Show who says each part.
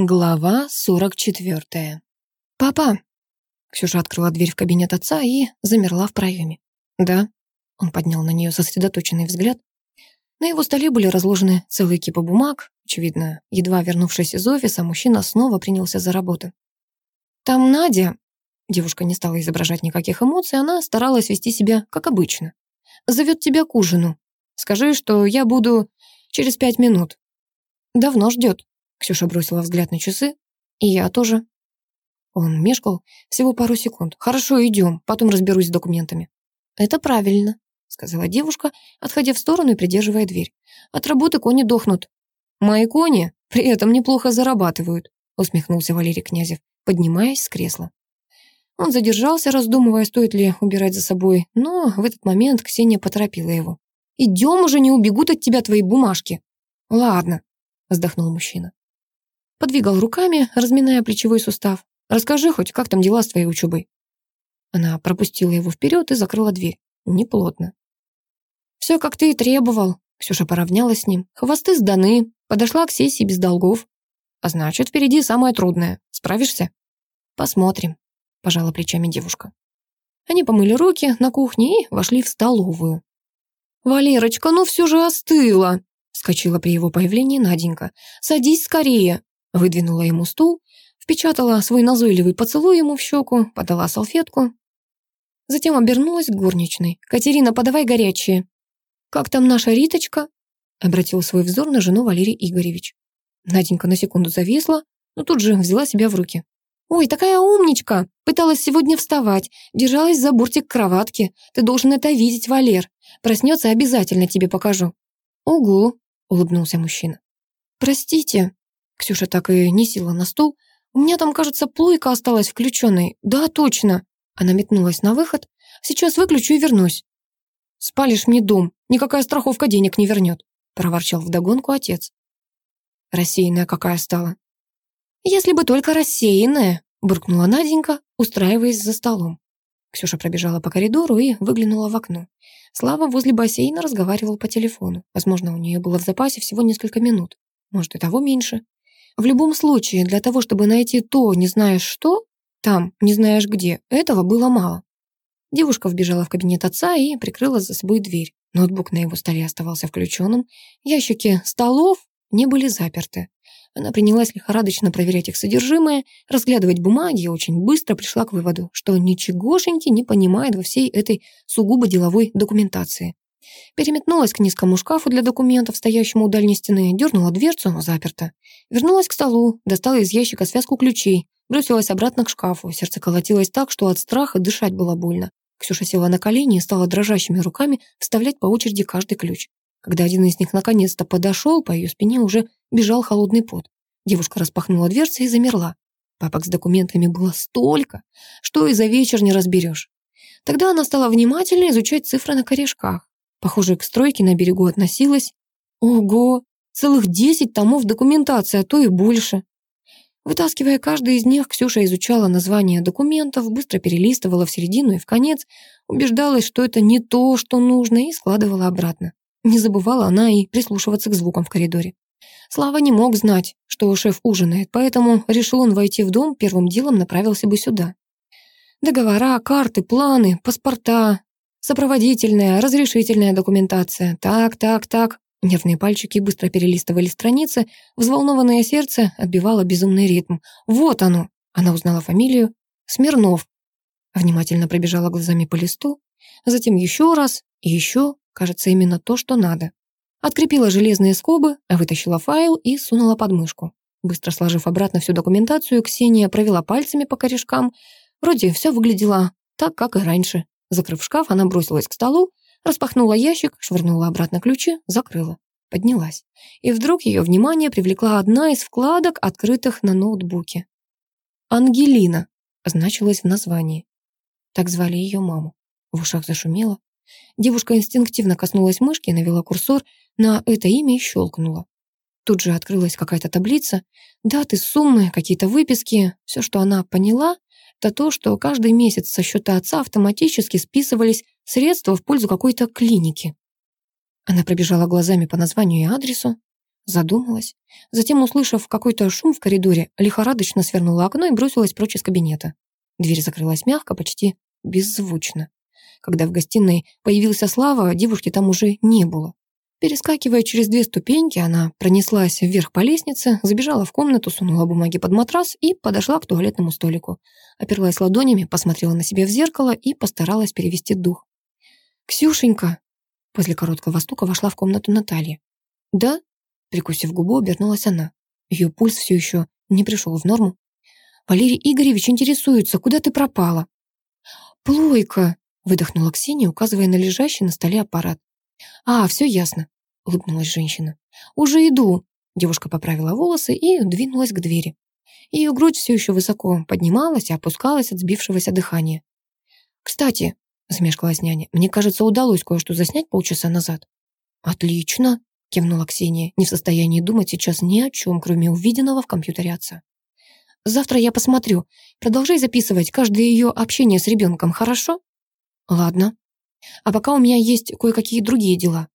Speaker 1: Глава 44. «Папа!» Ксюша открыла дверь в кабинет отца и замерла в проеме. «Да?» Он поднял на нее сосредоточенный взгляд. На его столе были разложены целые кипы бумаг. Очевидно, едва вернувшись из офиса, мужчина снова принялся за работу. «Там Надя...» Девушка не стала изображать никаких эмоций, она старалась вести себя как обычно. «Зовет тебя к ужину. Скажи, что я буду через пять минут. Давно ждет». Ксюша бросила взгляд на часы. «И я тоже». Он мешкал всего пару секунд. «Хорошо, идем, потом разберусь с документами». «Это правильно», — сказала девушка, отходя в сторону и придерживая дверь. «От работы кони дохнут». «Мои кони при этом неплохо зарабатывают», — усмехнулся Валерий Князев, поднимаясь с кресла. Он задержался, раздумывая, стоит ли убирать за собой, но в этот момент Ксения поторопила его. «Идем уже, не убегут от тебя твои бумажки». «Ладно», — вздохнул мужчина. Подвигал руками, разминая плечевой сустав. «Расскажи хоть, как там дела с твоей учебой?» Она пропустила его вперед и закрыла дверь. Неплотно. «Все, как ты и требовал», — Ксюша поравнялась с ним. «Хвосты сданы, подошла к сессии без долгов. А значит, впереди самое трудное. Справишься?» «Посмотрим», — пожала плечами девушка. Они помыли руки на кухне и вошли в столовую. «Валерочка, ну все же остыло!» — вскочила при его появлении Наденька. «Садись скорее!» Выдвинула ему стул, впечатала свой назойливый поцелуй ему в щеку, подала салфетку. Затем обернулась к горничной. «Катерина, подавай горячее». «Как там наша Риточка?» Обратил свой взор на жену Валерий Игоревич. Наденька на секунду зависла, но тут же взяла себя в руки. «Ой, такая умничка! Пыталась сегодня вставать, держалась за бортик кроватки. Ты должен это видеть, Валер. Проснется, обязательно тебе покажу». «Угу», — улыбнулся мужчина. «Простите», Ксюша так и не села на стул. «У меня там, кажется, плойка осталась включенной. Да, точно!» Она метнулась на выход. «Сейчас выключу и вернусь». «Спалишь мне дом. Никакая страховка денег не вернет», проворчал вдогонку отец. Рассеянная какая стала. «Если бы только рассеянная», буркнула Наденька, устраиваясь за столом. Ксюша пробежала по коридору и выглянула в окно. Слава возле бассейна разговаривал по телефону. Возможно, у нее было в запасе всего несколько минут. Может, и того меньше. В любом случае, для того, чтобы найти то, не знаешь что, там, не знаешь где, этого было мало. Девушка вбежала в кабинет отца и прикрыла за собой дверь. Ноутбук на его столе оставался включенным. Ящики столов не были заперты. Она принялась лихорадочно проверять их содержимое, разглядывать бумаги и очень быстро пришла к выводу, что ничегошеньки не понимает во всей этой сугубо деловой документации. Переметнулась к низкому шкафу для документов, стоящему у дальней стены, дернула дверцу, заперта. Вернулась к столу, достала из ящика связку ключей, бросилась обратно к шкафу. Сердце колотилось так, что от страха дышать было больно. Ксюша села на колени и стала дрожащими руками вставлять по очереди каждый ключ. Когда один из них наконец-то подошел, по ее спине уже бежал холодный пот. Девушка распахнула дверцы и замерла. Папок с документами было столько, что и за вечер не разберешь. Тогда она стала внимательно изучать цифры на корешках. Похоже, к стройке на берегу относилась. Ого, целых десять томов документации, а то и больше. Вытаскивая каждый из них, Ксюша изучала названия документов, быстро перелистывала в середину и в конец, убеждалась, что это не то, что нужно, и складывала обратно. Не забывала она и прислушиваться к звукам в коридоре. Слава не мог знать, что шеф ужинает, поэтому решил он войти в дом, первым делом направился бы сюда. Договора, карты, планы, паспорта, Сопроводительная, разрешительная документация. Так, так, так. Нервные пальчики быстро перелистывали страницы, взволнованное сердце отбивало безумный ритм. Вот оно! Она узнала фамилию. Смирнов. Внимательно пробежала глазами по листу, затем еще раз и еще, кажется, именно то, что надо. Открепила железные скобы, вытащила файл и сунула под мышку. Быстро сложив обратно всю документацию, Ксения провела пальцами по корешкам. Вроде все выглядело так, как и раньше. Закрыв шкаф, она бросилась к столу, распахнула ящик, швырнула обратно ключи, закрыла. Поднялась. И вдруг ее внимание привлекла одна из вкладок, открытых на ноутбуке. «Ангелина» значилась в названии. Так звали ее маму. В ушах зашумело. Девушка инстинктивно коснулась мышки, навела курсор на это имя и щелкнула. Тут же открылась какая-то таблица, даты, суммы, какие-то выписки. Все, что она поняла, это то, что каждый месяц со счета отца автоматически списывались средства в пользу какой-то клиники. Она пробежала глазами по названию и адресу. задумалась. Затем, услышав какой-то шум в коридоре, лихорадочно свернула окно и бросилась прочь из кабинета. Дверь закрылась мягко, почти беззвучно. Когда в гостиной появился Слава, девушки там уже не было. Перескакивая через две ступеньки, она пронеслась вверх по лестнице, забежала в комнату, сунула бумаги под матрас и подошла к туалетному столику. Оперлась ладонями, посмотрела на себя в зеркало и постаралась перевести дух. «Ксюшенька!» После короткого стука вошла в комнату Наталья. «Да?» Прикусив губу, обернулась она. Ее пульс все еще не пришел в норму. «Валерий Игоревич интересуется, куда ты пропала?» «Плойка!» — выдохнула Ксения, указывая на лежащий на столе аппарат. «А, все ясно», — улыбнулась женщина. «Уже иду». Девушка поправила волосы и двинулась к двери. Ее грудь все еще высоко поднималась и опускалась от сбившегося дыхания. «Кстати», — замешкалась няня, «мне кажется, удалось кое-что заснять полчаса назад». «Отлично», — кивнула Ксения, не в состоянии думать сейчас ни о чем, кроме увиденного в компьютере отца. «Завтра я посмотрю. Продолжай записывать каждое ее общение с ребенком, хорошо?» «Ладно», а пока у меня есть кое-какие другие дела.